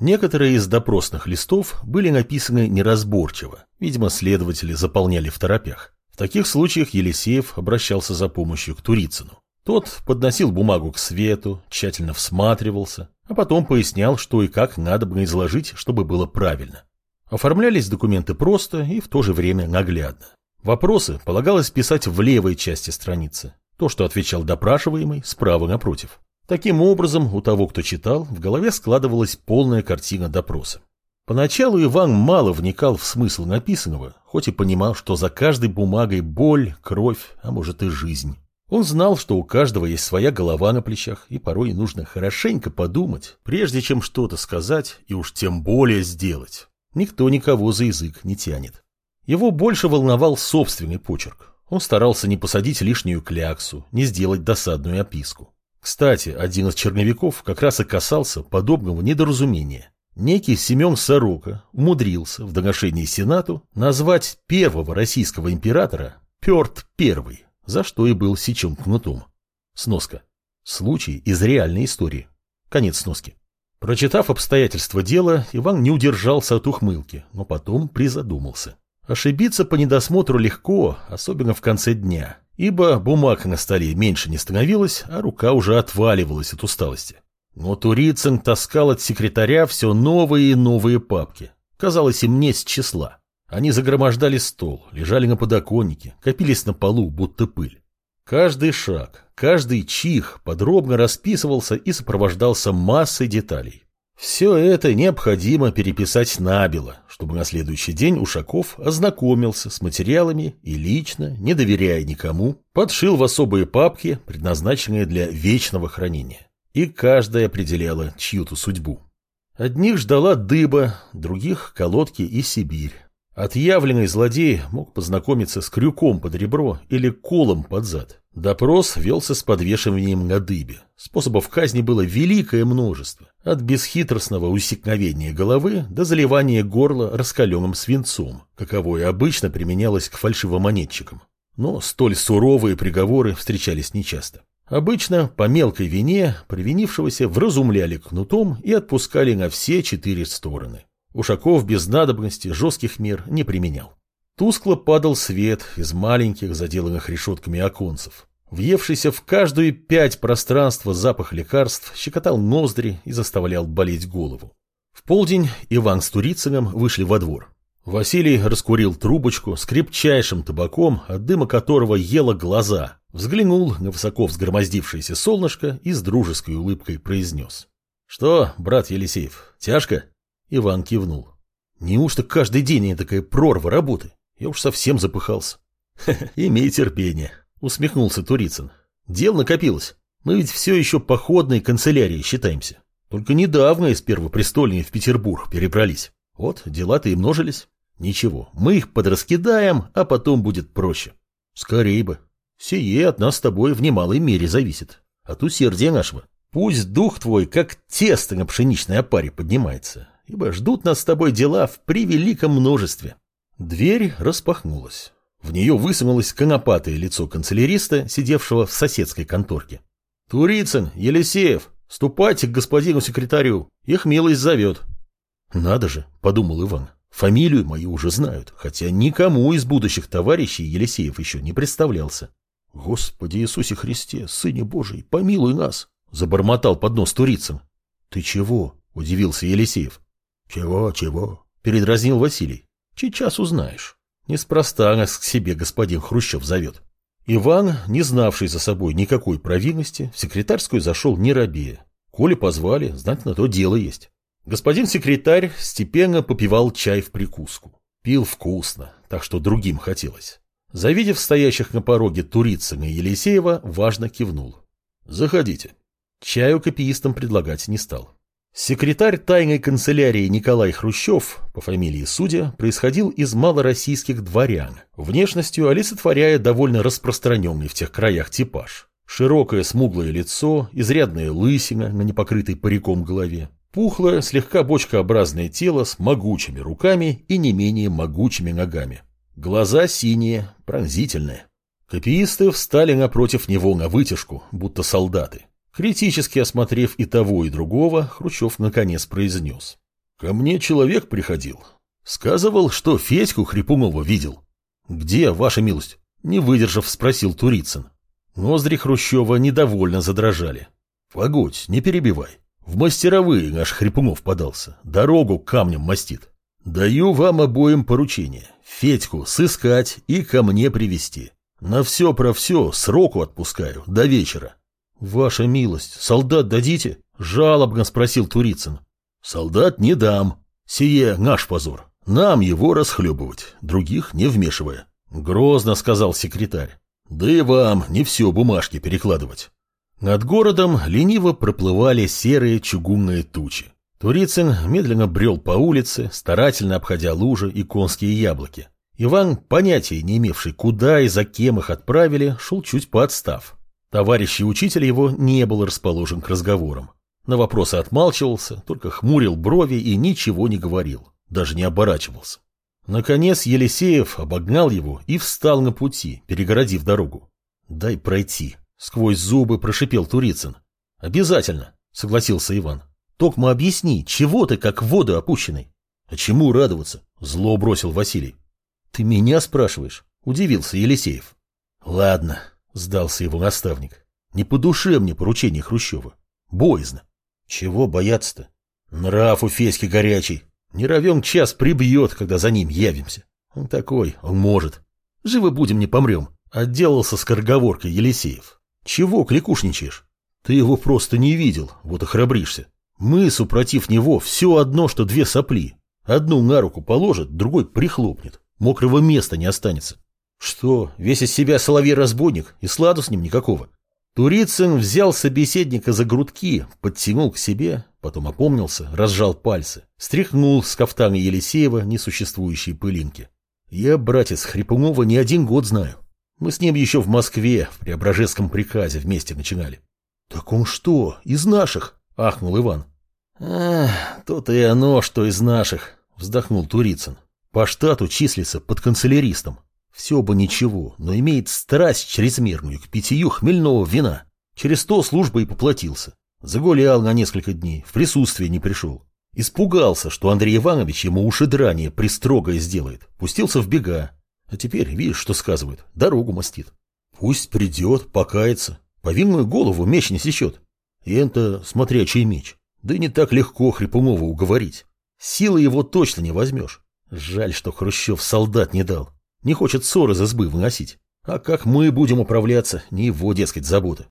Некоторые из допросных листов были написаны неразборчиво, видимо, следователи заполняли в торопях. В таких случаях Елисеев обращался за помощью к Турицыну. Тот подносил бумагу к свету, тщательно всматривался, а потом пояснял, что и как надо бы изложить, чтобы было правильно. Оформлялись документы просто и в то же время наглядно. Вопросы полагалось писать в левой части страницы, то, что отвечал допрашиваемый, справа напротив. Таким образом, у того, кто читал, в голове складывалась полная картина допроса. Поначалу Иван мало вникал в смысл написанного, хоть и понимал, что за каждой бумагой боль, кровь, а может и жизнь. Он знал, что у каждого есть своя голова на плечах, и порой нужно хорошенько подумать, прежде чем что-то сказать и уж тем более сделать. Никто никого за язык не тянет. Его больше волновал собственный почерк. Он старался не посадить лишнюю кляксу, не сделать досадную описку. Кстати, один из черновиков как раз и касался подобного недоразумения. Некий Семен Сорока умудрился в доношении Сенату назвать первого российского императора Петр I за что и был сечен кнутом. Сноска. Случай из реальной истории. Конец сноски. Прочитав обстоятельства дела, Иван не удержался от ухмылки, но потом призадумался. Ошибиться по недосмотру легко, особенно в конце дня, ибо бумаг на столе меньше не становилось, а рука уже отваливалась от усталости. Но Турицын таскал от секретаря все новые и новые папки. Казалось, им не с числа. Они загромождали стол, лежали на подоконнике, копились на полу, будто пыль. Каждый шаг, каждый чих подробно расписывался и сопровождался массой деталей. Все это необходимо переписать набело, чтобы на следующий день Ушаков ознакомился с материалами и лично, не доверяя никому, подшил в особые папки, предназначенные для вечного хранения. И каждая определяла чью-то судьбу. Одних ждала дыба, других – колодки и Сибирь. Отъявленный злодей мог познакомиться с крюком под ребро или колом под зад. Допрос велся с подвешиванием на дыбе. Способов казни было великое множество. От бесхитростного усекновения головы до заливания горла раскаленным свинцом, каковое обычно применялось к фальшивомонетчикам. Но столь суровые приговоры встречались нечасто. Обычно по мелкой вине привинившегося вразумляли кнутом и отпускали на все четыре стороны. Ушаков без надобности жестких мер не применял. Тускло падал свет из маленьких, заделанных решетками оконцев. Въевшийся в каждую пять пространства запах лекарств щекотал ноздри и заставлял болеть голову. В полдень Иван с Турицыным вышли во двор. Василий раскурил трубочку с крепчайшим табаком, от дыма которого ело глаза, взглянул на высоко взгромоздившееся солнышко и с дружеской улыбкой произнес. — Что, брат Елисеев, тяжко? Иван кивнул. Неужто каждый день такая прорва работы? Я уж совсем запыхался. Имей терпение, усмехнулся Турицын. Дел накопилось. Мы ведь все еще походной канцелярией считаемся. Только недавно из Первопрестольной в Петербург перебрались. Вот, дела-то и множились. Ничего, мы их подраскидаем, а потом будет проще. Скорей бы. Сие от нас с тобой в немалой мере зависит. От усердия нашего. Пусть дух твой, как тесто на пшеничной опаре, поднимается ибо ждут нас с тобой дела в превеликом множестве. Дверь распахнулась. В нее высунулось конопатое лицо канцеляриста, сидевшего в соседской конторке. «Турицын, Елисеев, ступайте к господину секретарю, их милость зовет». «Надо же», — подумал Иван, — «фамилию мою уже знают, хотя никому из будущих товарищей Елисеев еще не представлялся». «Господи Иисусе Христе, Сыне Божий, помилуй нас!» — забормотал под нос Турицын. «Ты чего?» — удивился Елисеев. «Чего, чего?» – передразнил Василий. «Сейчас узнаешь. Неспроста нас к себе господин Хрущев зовет». Иван, не знавший за собой никакой провинности, в секретарскую зашел не робея. Коли позвали, знать на то дело есть. Господин секретарь степенно попивал чай в прикуску. Пил вкусно, так что другим хотелось. Завидев стоящих на пороге Турицына и Елисеева, важно кивнул. «Заходите». Чаю копиистам предлагать не стал. Секретарь тайной канцелярии Николай Хрущев, по фамилии Судя, происходил из малороссийских дворян, внешностью олицетворяя довольно распространенный в тех краях типаж. Широкое смуглое лицо, изрядная лысина на непокрытой париком голове, пухлое, слегка бочкообразное тело с могучими руками и не менее могучими ногами. Глаза синие, пронзительные. Копиисты встали напротив него на вытяжку, будто солдаты. Критически осмотрев и того, и другого, Хрущев наконец произнес. Ко мне человек приходил. Сказывал, что Федьку Хрипунова видел. Где, ваша милость? Не выдержав, спросил Турицын. Ноздри Хрущева недовольно задрожали. Погодь, не перебивай. В мастеровые наш Хрипунов подался. Дорогу камнем мастит. Даю вам обоим поручение. Федьку сыскать и ко мне привести. На все про все сроку отпускаю, до вечера. Ваша милость, солдат дадите? Жалобно спросил Турицын. Солдат не дам. Сие наш позор. Нам его расхлебывать, других не вмешивая. Грозно сказал секретарь. Да и вам не все бумажки перекладывать. Над городом лениво проплывали серые чугунные тучи. Турицын медленно брел по улице, старательно обходя лужи и конские яблоки. Иван, понятия не имевший, куда и за кем их отправили, шел чуть поотстав. Товарищ и учитель его не был расположен к разговорам. На вопросы отмалчивался, только хмурил брови и ничего не говорил, даже не оборачивался. Наконец Елисеев обогнал его и встал на пути, перегородив дорогу. «Дай пройти», — сквозь зубы прошипел Турицын. «Обязательно», — согласился Иван. «Токма объясни, чего ты как в воду опущенный?» «А чему радоваться?» — зло бросил Василий. «Ты меня спрашиваешь?» — удивился Елисеев. «Ладно», — сдался его наставник. «Не по душе мне поручение Хрущева. Боязно». «Чего бояться-то?» «Нрав у Феськи горячий. Не ровен час прибьет, когда за ним явимся. Он такой, он может. Живы будем, не помрем». Отделался скороговоркой Елисеев. «Чего кликушничаешь? Ты его просто не видел, вот и храбришься. Мы, супротив него, все одно, что две сопли. Одну на руку положит, другой прихлопнет. Мокрого места не останется. Что, весь из себя соловей-разбойник, и сладу с ним никакого? Турицын взял собеседника за грудки, подтянул к себе, потом опомнился, разжал пальцы, стряхнул с кафтана Елисеева несуществующие пылинки. Я, братец Хрипунова, не один год знаю. Мы с ним еще в Москве, в Преображенском приказе вместе начинали. — Так он что, из наших? — ахнул Иван. — Ах, то-то и оно, что из наших, — вздохнул Турицын. По штату числится под канцеляристом. Все бы ничего, но имеет страсть чрезмерную к питью хмельного вина. Через то служба и поплатился. Загулял на несколько дней, в присутствие не пришел. Испугался, что Андрей Иванович ему уши драние пристрогое сделает. Пустился в бега. А теперь, видишь, что сказывает, дорогу мастит. Пусть придет, покается. Повинную голову меч не сечет. И это смотря чей меч. Да и не так легко Хрипунова уговорить. Силы его точно не возьмешь. Жаль, что Хрущев солдат не дал. Не хочет ссоры за избы выносить. А как мы будем управляться, не его, дескать, забота.